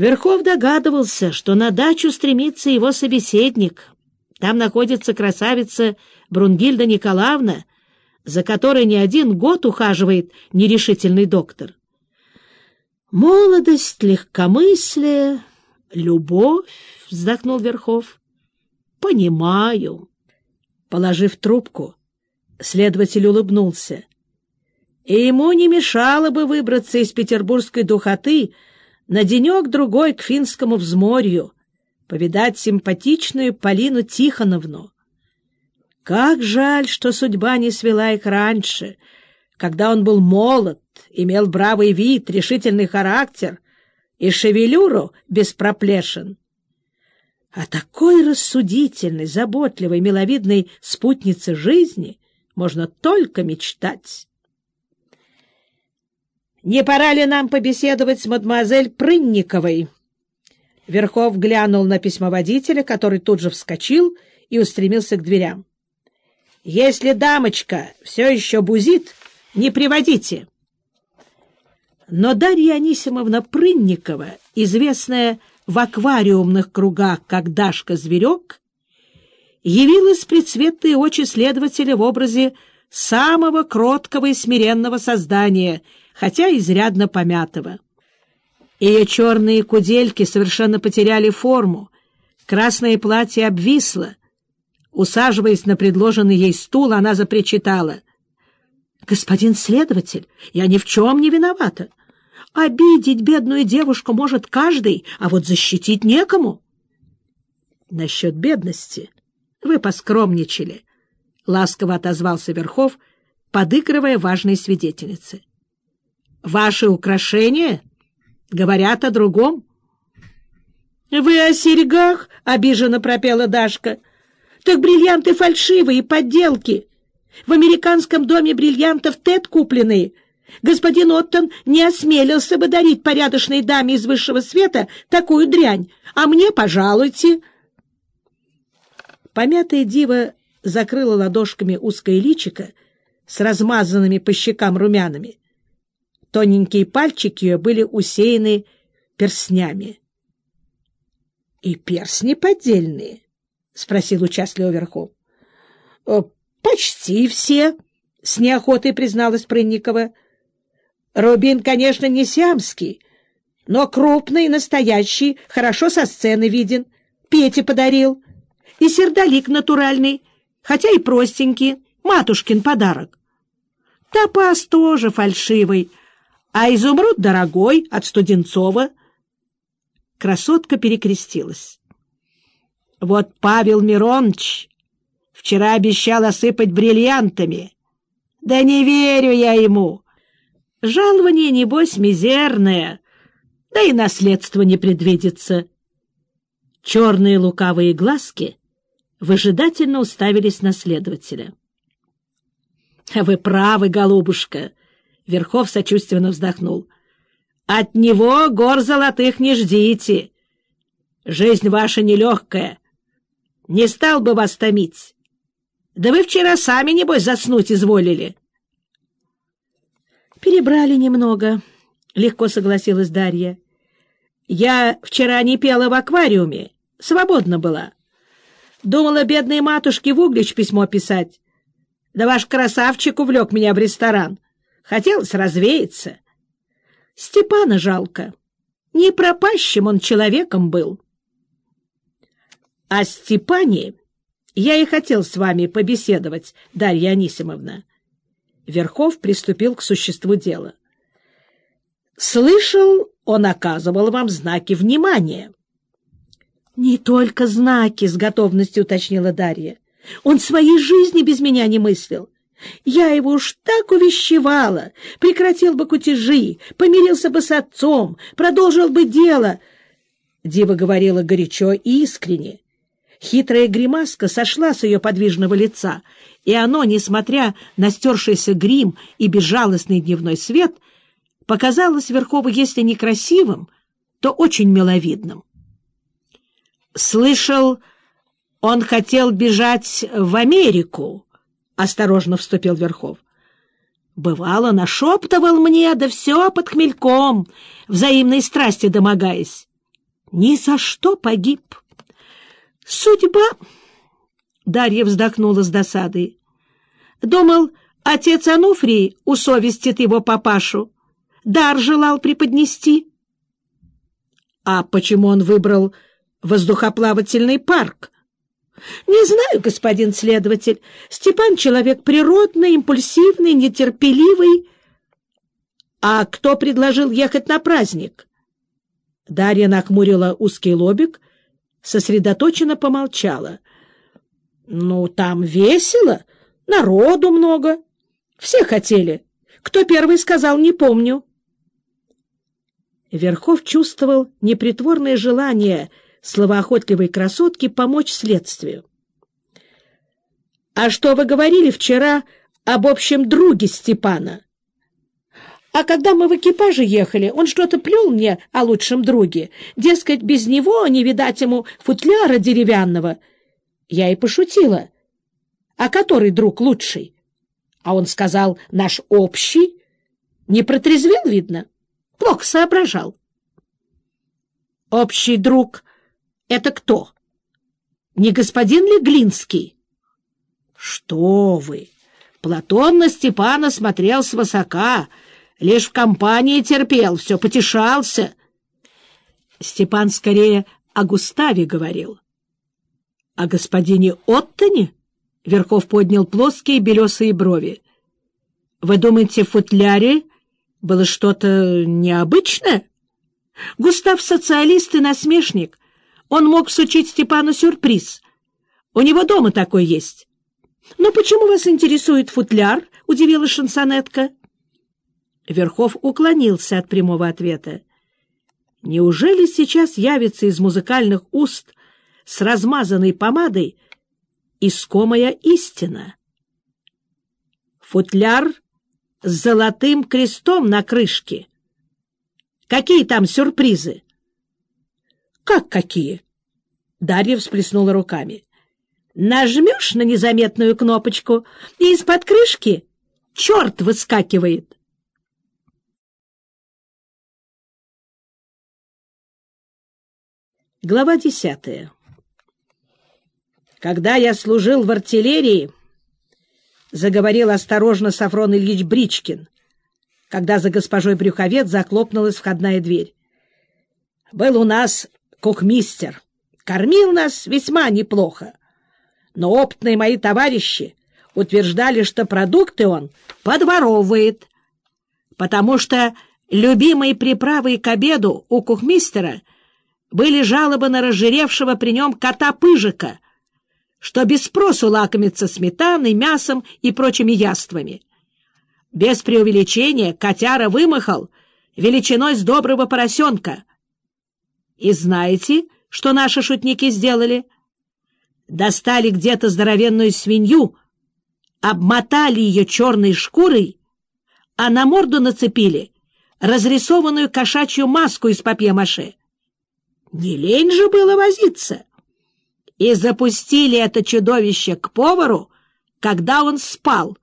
Верхов догадывался, что на дачу стремится его собеседник. Там находится красавица Брунгильда Николаевна, за которой не один год ухаживает нерешительный доктор. «Молодость, легкомыслие, любовь», — вздохнул Верхов. «Понимаю». Положив трубку, следователь улыбнулся. И ему не мешало бы выбраться из петербургской духоты на денек-другой к финскому взморью, повидать симпатичную Полину Тихоновну. Как жаль, что судьба не свела их раньше, когда он был молод, имел бравый вид, решительный характер и шевелюру без проплешин. А такой рассудительной, заботливой, миловидной спутнице жизни можно только мечтать. «Не пора ли нам побеседовать с мадемуазель Прынниковой?» Верхов глянул на письмоводителя, который тут же вскочил и устремился к дверям. Если дамочка все еще бузит, не приводите. Но Дарья Анисимовна Прынникова, известная в аквариумных кругах как Дашка-зверек, явилась предсветные очи следователя в образе самого кроткого и смиренного создания, хотя изрядно помятого. Ее черные кудельки совершенно потеряли форму, красное платье обвисло, Усаживаясь на предложенный ей стул, она запричитала. — Господин следователь, я ни в чем не виновата. Обидеть бедную девушку может каждый, а вот защитить некому. — Насчет бедности вы поскромничали, — ласково отозвался Верхов, подыгрывая важной свидетельнице. — Ваши украшения говорят о другом. — Вы о серьгах? — обиженно пропела Дашка. — так бриллианты фальшивые, подделки. В американском доме бриллиантов Тед купленные. Господин Оттон не осмелился бы дарить порядочной даме из высшего света такую дрянь, а мне пожалуйте. Помятая дива закрыла ладошками узкое личико с размазанными по щекам румянами. Тоненькие пальчики ее были усеяны перстнями. И перстни поддельные. — спросил участливо Верхов. «Э, — Почти все, — с неохотой призналась Прынникова. — Рубин, конечно, не сиамский, но крупный, настоящий, хорошо со сцены виден. Пете подарил. И сердолик натуральный, хотя и простенький, матушкин подарок. Топаз тоже фальшивый, а изумруд дорогой, от Студенцова. Красотка перекрестилась. Вот Павел Миронович вчера обещал осыпать бриллиантами. Да не верю я ему. Жалование, небось, мизерное, да и наследство не предвидится. Черные лукавые глазки выжидательно уставились на следователя. — Вы правы, голубушка! — Верхов сочувственно вздохнул. — От него гор золотых не ждите. Жизнь ваша нелегкая, не стал бы вас томить. Да вы вчера сами, небось, заснуть изволили. Перебрали немного, — легко согласилась Дарья. Я вчера не пела в аквариуме, свободна была. Думала, бедной матушке в Углич письмо писать. Да ваш красавчик увлек меня в ресторан. Хотелось развеяться. Степана жалко. Не пропащим он человеком был. О Степане я и хотел с вами побеседовать, Дарья Анисимовна. Верхов приступил к существу дела. Слышал, он оказывал вам знаки внимания. Не только знаки, с готовностью уточнила Дарья. Он своей жизни без меня не мыслил. Я его уж так увещевала, прекратил бы кутежи, помирился бы с отцом, продолжил бы дело. Дива говорила горячо и искренне. Хитрая гримаска сошла с ее подвижного лица, и оно, несмотря на стершийся грим и безжалостный дневной свет, показалось Верхову, если не красивым, то очень миловидным. «Слышал, он хотел бежать в Америку», — осторожно вступил Верхов. «Бывало, нашептывал мне, да все под хмельком, взаимной страсти домогаясь. ни за что погиб. Судьба... Дарья вздохнула с досадой. Думал, отец Ануфрий усовестит его папашу. Дар желал преподнести. А почему он выбрал воздухоплавательный парк? Не знаю, господин следователь. Степан человек природный, импульсивный, нетерпеливый. А кто предложил ехать на праздник? Дарья нахмурила узкий лобик, сосредоточенно помолчала. Ну, там весело, народу много. Все хотели. Кто первый сказал, не помню. Верхов чувствовал непритворное желание словоохотливой красотки помочь следствию. — А что вы говорили вчера об общем друге Степана? — А когда мы в экипаже ехали, он что-то плел мне о лучшем друге. Дескать, без него не видать ему футляра деревянного. Я и пошутила. — А который друг лучший? А он сказал, наш общий. Не протрезвел, видно? Плохо соображал. — Общий друг — это кто? Не господин ли Глинский? — Что вы! Платон на Степана смотрел свысока, лишь в компании терпел, все потешался. Степан скорее о Густаве говорил. — О господине Оттоне? — Верхов поднял плоские белесые брови. — Вы думаете, в футляре было что-то необычное? Густав социалист и насмешник. Он мог сучить Степану сюрприз. У него дома такой есть. — Но почему вас интересует футляр? — удивилась шансонетка. Верхов уклонился от прямого ответа. Неужели сейчас явится из музыкальных уст с размазанной помадой искомая истина? Футляр с золотым крестом на крышке. Какие там сюрпризы? — Как какие? Дарья всплеснула руками. — Нажмешь на незаметную кнопочку, и из-под крышки черт выскакивает. Глава десятая Когда я служил в артиллерии, — заговорил осторожно Сафрон Ильич Бричкин, когда за госпожой Брюховец захлопнулась входная дверь. «Был у нас кухмистер, кормил нас весьма неплохо, но опытные мои товарищи утверждали, что продукты он подворовывает, потому что любимые приправы к обеду у кухмистера были жалобы на разжиревшего при нем кота-пыжика — что без спросу лакомится сметаной, мясом и прочими яствами. Без преувеличения котяра вымахал величиной с доброго поросенка. И знаете, что наши шутники сделали? Достали где-то здоровенную свинью, обмотали ее черной шкурой, а на морду нацепили разрисованную кошачью маску из папье-маше. Не лень же было возиться и запустили это чудовище к повару, когда он спал.